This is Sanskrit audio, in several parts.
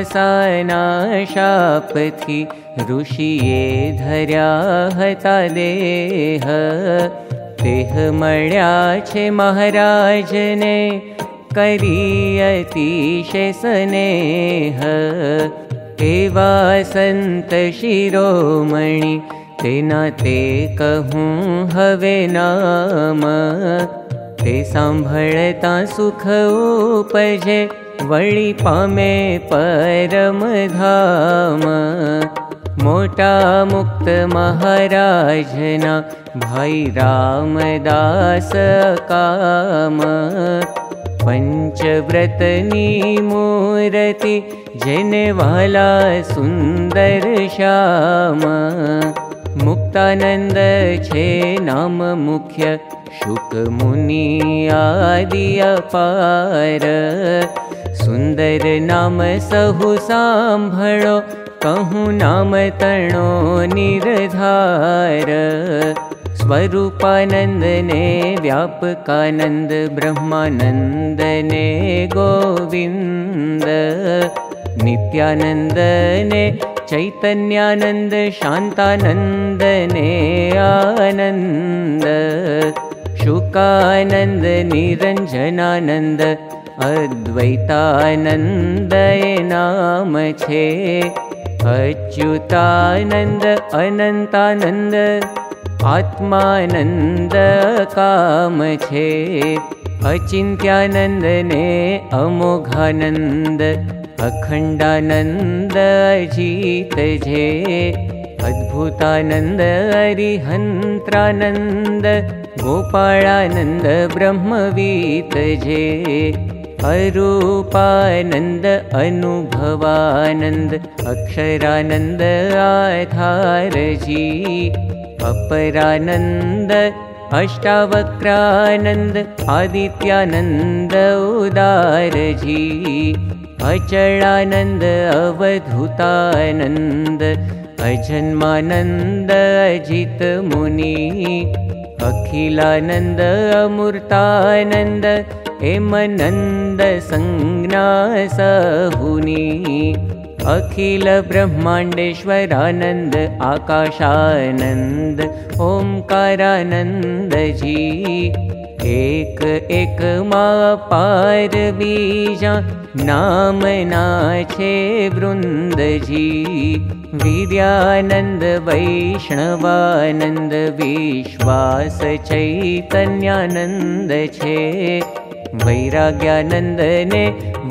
दुर्वासाना शापथि ऋषिये धर्या हता देह महाराजने करियति स्नेह एवा संत शिरोमणि तेना ते कहूं हवे नाम। ते सांभळता सुख उपजे वळी पामे परम धाम मोटा मुक्त महाराजना भाई रामदास काम पञ्चव्रतनी मूर्ति जने वाला सुन्दर श्याम। मुक्तानन्द छे नाम मुख्य शुकमुनि आदि अपार सुन्दर नाम सहु साम्भळो कहूँ नाम तणो निर्धार। स्वरूपानन्द ने व्यापकानन्द ब्रह्मानन्द ने गोविन्द। नित्यानन्द ने चैतन्यानन्द शान्तानन्द ने आनन्द। शुकानन्द निरञ्जनानन्द अद्वैतानन्द नाम छे। अच्युतानन्द अनन्तानन्द आत्मानन्द काम छे। अचिन्त्यानन्द ने अमोघानन्द अखण्डानन्द अजीत जे। अद्भुतानन्द हरिहन्त्रानन्द गोपाळानन्द ब्रह्मवीत जे अरूपानन्द अनुभवानन्द अक्षरानन्द आधारजी अपरानन्द अष्टावक्रानन्द आदित्यानन्द उदारजी अचलानन्द अवधूतानन्द अजन्मानन्द अजित मुनि अखिलानन्द अमूर्तानन्द हेमनन्द संज्ञा सहुनी अखिल ब्रह्माण्डेश्वरानन्द आकाशानन्द ओंकारानन्द जी एक एक मा पार बीजा नाम नाचे वृन्दजी। वीर्यानन्द वैष्णवानन्द विश्वास चैतन्यानन्द छे वैराग्यानन्दने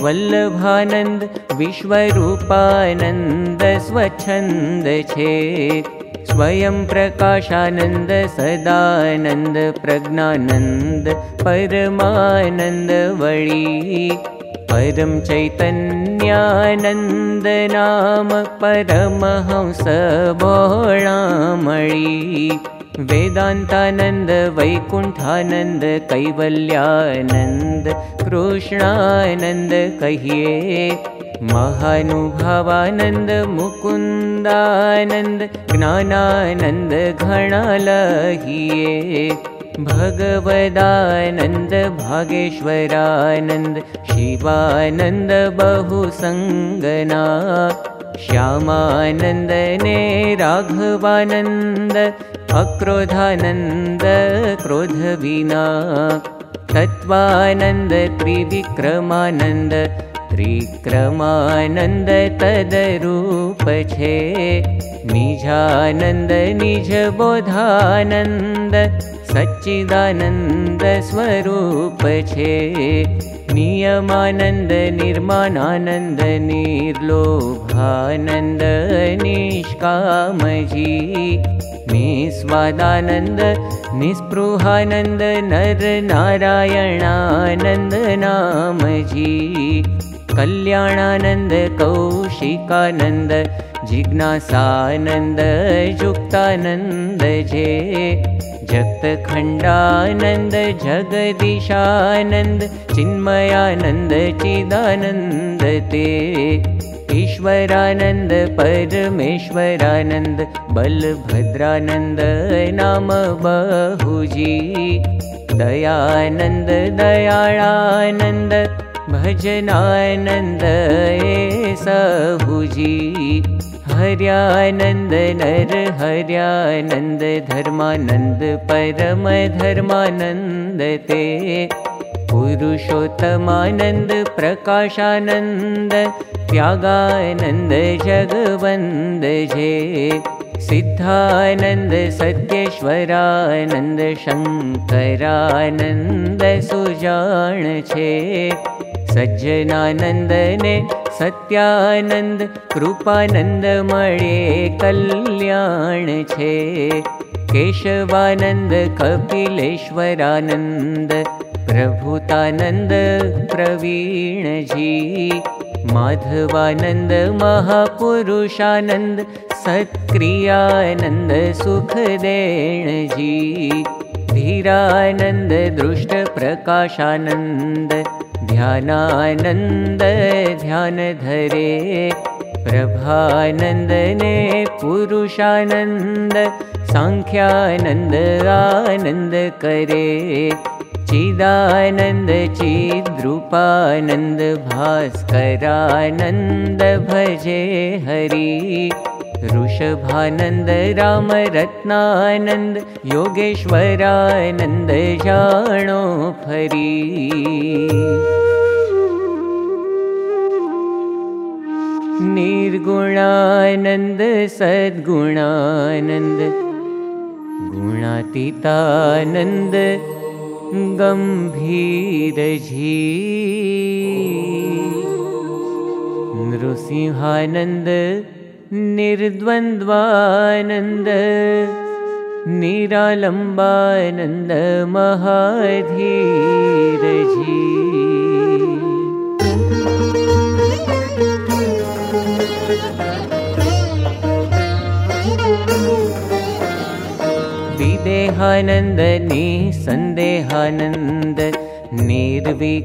वल्लभानन्द विश्वरूपानन्द स्वच्छन्द छे। स्वयं प्रकाशानन्द सदानन्द प्रज्ञानन्द परमानन्द वळी। परं चैतन्यानन्द नाम परमहंस बोणामळी वेदान्तानन्द वैकुण्ठानन्द कैवल्यानन्द कृष्णानन्द कहिये महानुभावानन्द मुकुन्दानन्द ज्ञानानन्द घणालहिये भगवदानन्द भागेश्वरानन्द शिवानन्द बहुसङ्गना श्यामानन्द ने राघवानन्द अक्रोधानन्द क्रोधविना तत्त्वानन्द त्रिविक्रमानन्द त्रिक्रमानन्द तदरूप निजानन्द निजबोधानन्द सच्चिदानन्द स्वरूप छे नियमानन्द निर्माणानन्द निर्लोभानन्द निष्कामजी निस्वादानन्द निस्पृहानन्द नर नारायणानन्द नामजी कल्याणानन्द कौशिकानन्द जिज्ञासानन्द युक्तानन्द जे जगत्खण्डानन्द जगदीशानन्द चिन्मयानन्द चिदानन्द ते। ईश्वरानन्द परमेश्वरानन्द बलभद्रानन्द नाम बहुजी। दयानन्द दयाळानन्द भजनानन्द सहुजी हर्यानन्द नर हर्यानन्द धर्मानन्द परम धर्मानन्द ते। पुरुषोत्तमानन्द प्रकाशानन्द त्यागानन्द जगवन्द जे। सिद्धानन्द सत्येश्वरानन्द शङ्करानन्द सुजान छे सज्जनानन्दने सत्यानन्द कृपानन्द मळे कल्याण छे। केशवानन्द कपिलेश्वरानन्द प्रभुतानन्द प्रवीणजी माधवानन्द महापुरुषानन्द सत्क्रियानन्द सुखदेणजी धीरानन्द दृष्टप्रकाशानन्द ध्यानानन्द ध्यान धरे प्रभानन्दने पुरुषानन्द साङ्ख्यानन्द आनन्द करे चिदानन्द चिद्रूपानन्द भास्करानन्द भजे हरि ऋषभानन्द रामरत्नानन्द योगेश्वरानन्द जाणो फरी निर्गुणानन्द सद्गुणानन्द गुणातीतानन्द गम्भीरझी नृसिंहानन्द निर्द्वन्द्वानन्द निरालम्बानन्द महाधीरजी। विदेहानन्द निसन्देहानन्द निर्विकारानन्दजी।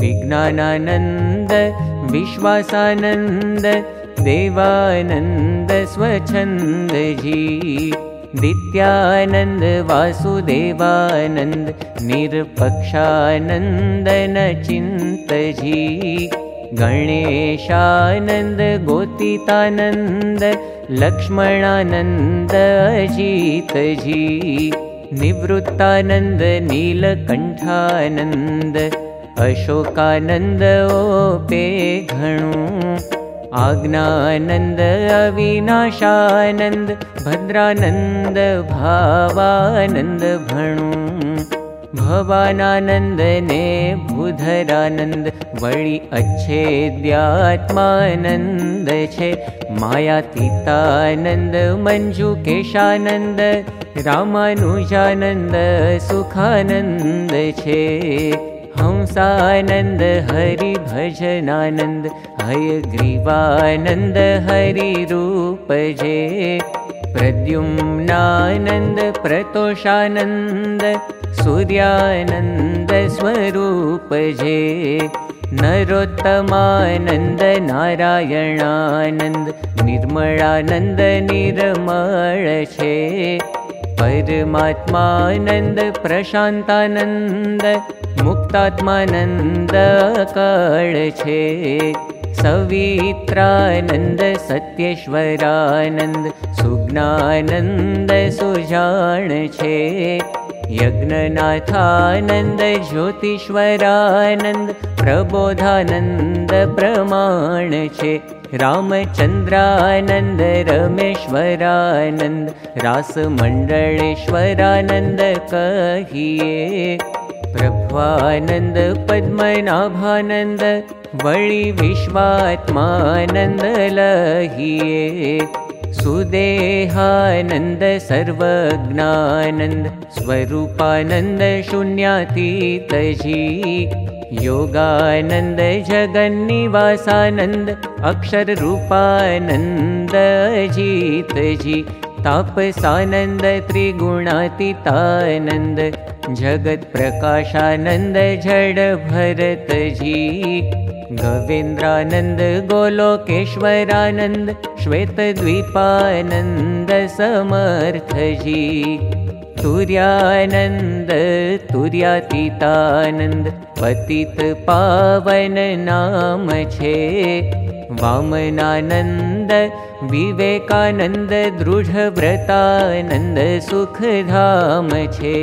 विज्ञानानन्द विश्वासानन्द देवानन्द स्वच्छन्दजी दित्यानन्द वासुदेवानन्द निरपक्षानन्द न चिन्तजी गणेशानन्द गोतितानन्द लक्ष्मणानन्द अजितजी निवृत्तानन्द नीलकण्ठानन्द अशोकानन्द ओपे घणु। आज्ञानन्द अविनाशानन्द भद्रानन्द भावानन्द भणु भवानानन्द ने भूधरानन्द वळि अच्छेद्यात्मानन्द छे। मायातीतानन्द मञ्जुकेशानन्द रामानुजानन्द सुखानन्द छे हंसानन्द हरि भजनानन्द हयग्रीवानन्द हरिरूप जे। प्रद्युम्नानन्द प्रतोषानन्द सूर्यानन्द स्वरूप जे। नरोत्तमानन्द नारायणानन्द निर्मलानन्द निर्मळ छे। परमात्मानन्द प्रशान्तानन्द मुक्तात्मानन्द कळ छे सवित्रानन्द सत्येश्वरानन्द सुज्ञानन्द सुजाण छे यज्ञनाथानन्द ज्योतिश्वरानन्द प्रबोधानन्द प्रमाण छे रामचन्द्रानन्द रमेश्वरानन्द रासमण्डलेश्वरानन्द कहिये प्रभ्वानन्द पद्मनाभानन्द वळि विश्वात्मानन्द लहिये सुदेहानन्द सर्वज्ञानन्द स्वरूपानन्द शून्यातीतजी। योगानन्द जगन्निवासानन्द अक्षररूपानन्द अजितजी तापसानन्द त्रिगुणातीतानन्द जगत्प्रकाशानन्द जड भरतजी गवेन्द्रानन्द गोलोकेश्वरानन्द श्वेतद्वीपानन्द समर्थजी तुर्यानन्द तुर्यातीतानन्द पतित पावन नाम छे। वामनानन्द विवेकानन्द दृढव्रतानन्द सुखधाम छे।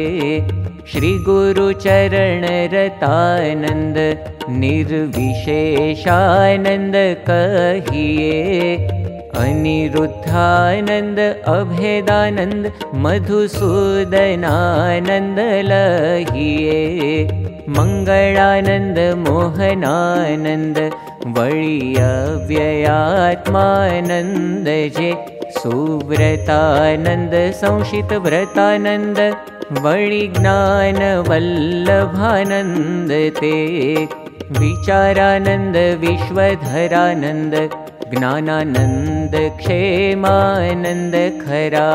श्रीगुरुचरणरतानन्द निर्विशेषानन्द कहिये। अनिरुद्धानन्द अभेदानन्द मधुसूदनानन्द लहिये मङ्गलानन्द मोहनानन्द वळियव्ययात्मानन्द जे सुव्रतानन्द संशितव्रतानन्द वळिज्ञानवल्लभानन्द ते विचारानन्द विश्वधरानन्द ज्ञानानन्द क्षेमानन्द खरा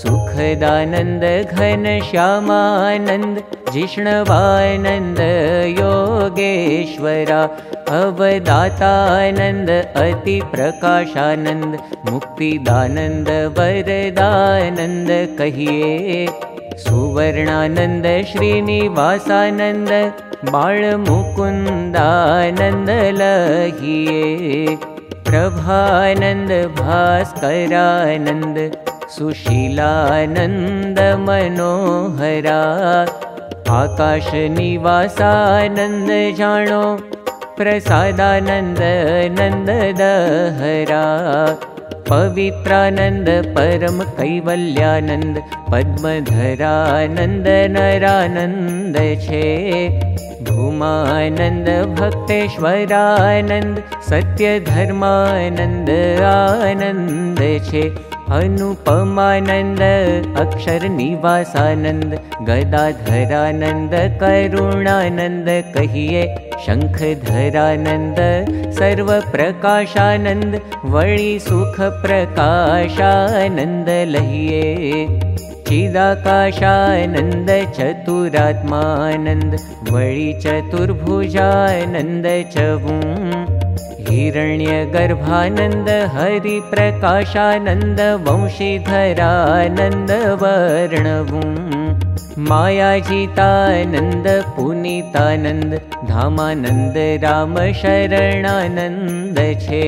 सुखदानन्द घनश्यामानन्द जिष्णवानन्द योगेश्वरा अवदातानन्द अतिप्रकाशानन्द मुक्तिदानन्द वरदानन्द कहिये सुवर्णानन्द श्रीनिवासानन्द बाळमुकुन्दानन्द लहिये प्रभानन्द भास्करानन्द सुशीलानन्द मनोहरा आकाशनिवासानन्द जाणो प्रसादानन्द नन्द दहरा पवित्रानन्द परम कैवल्यानन्द पद्मधरानन्द नरानन्द छे धूमानन्द भक्तेश्वरानन्द सत्यधर्मानन्द आनन्द छे अनुपमानन्द अक्षरनिवासानन्द गदाधरानन्द करुणानन्द कहिये शङ्खधरानन्द सर्वप्रकाशानन्द वळि सुखप्रकाशानन्द लहिये चिदाकाशानन्द चतुरात्मानन्द वळि चतुर्भुजानन्द चवु हिरण्यगर्भानन्द हरिप्रकाशानन्द वंशीधरानन्द वर्णवु मायाजितानन्द पुनीतानन्द धामानन्द रामशरणानन्द छे।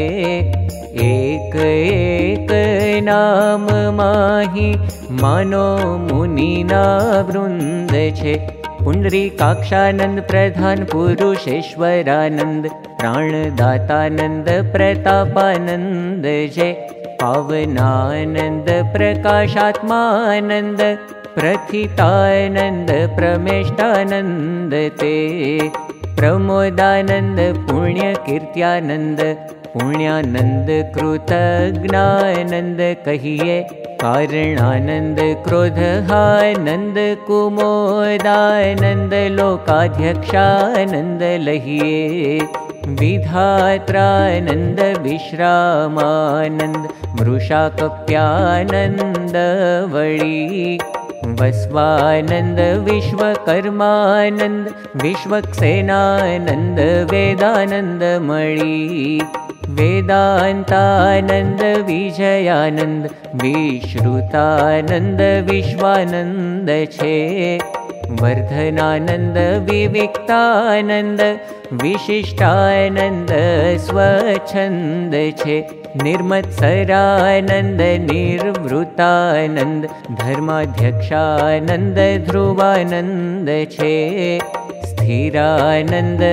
एक एक नाम माहि मानो मुनिना वृन्द छे पुण्डरीकाक्षानन्द प्रधान पुरुषेश्वरानन्द प्राणदातानन्द प्रतापानन्द जय पावनानन्द प्रकाशात्मानन्द प्रथितानन्द प्रमेष्टानन्द ते प्रमोदानन्द पुण्यकीर्त्यानन्द पुण्यानन्द कृतज्ञानन्द कहिये कारणानन्द क्रोधहानन्द कुमोदानन्द लोकाध्यक्षानन्द लहिये विधात्रानन्द विश्रामानन्द मृषाकप्यानन्द वळि वस्वानन्द विश्वकर्मानन्द विश्वक्सेनानन्द वेदानन्द मणि वेदान्तानन्द विजयानन्द विश्रुतानन्द विश्वानन्द छे। वर्धनानन्द विविक्तानन्द विशिष्टानन्द स्वच्छन्द छे। निर्मत्सरानन्द निर्वृतानन्द धर्माध्यक्षानन्द ध्रुवानन्द छे। स्थिरानन्द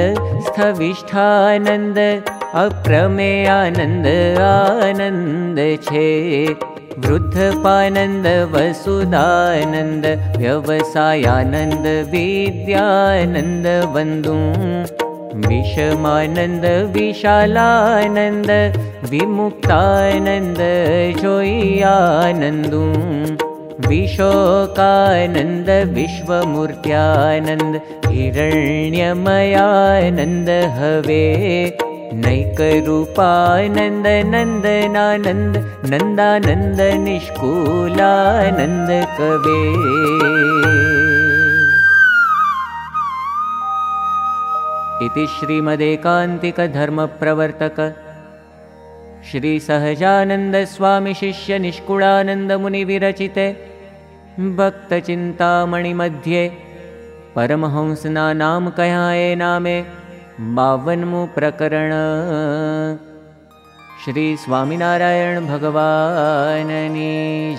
स्थविष्ठानन्द अप्रमेयानन्द आनन्द छे। वृद्धपानन्द वसुदानन्द व्यवसायानन्द विद्यानन्द वन्दु विषमानन्द विशालानन्द विमुक्तानन्द जोयानन्दु। विशोकानन्द विश्वमूर्त्यानन्द हिरण्यमयानन्द हवे नैकरूपानन्द नन्दनानन्द नन्दानन्द निष्कुलानन्द कवे। इति श्रीमदेकान्तिकधर्मप्रवर्तक श्रीसहजानन्दस्वामिशिष्यनिष्कुलानन्दमुनिविरचिते भक्तचिन्तामणिमध्ये परमहंसना नाम कयाए नामे बावनमु प्रकरण श्री स्वामिनारायण भगवाननी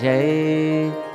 जय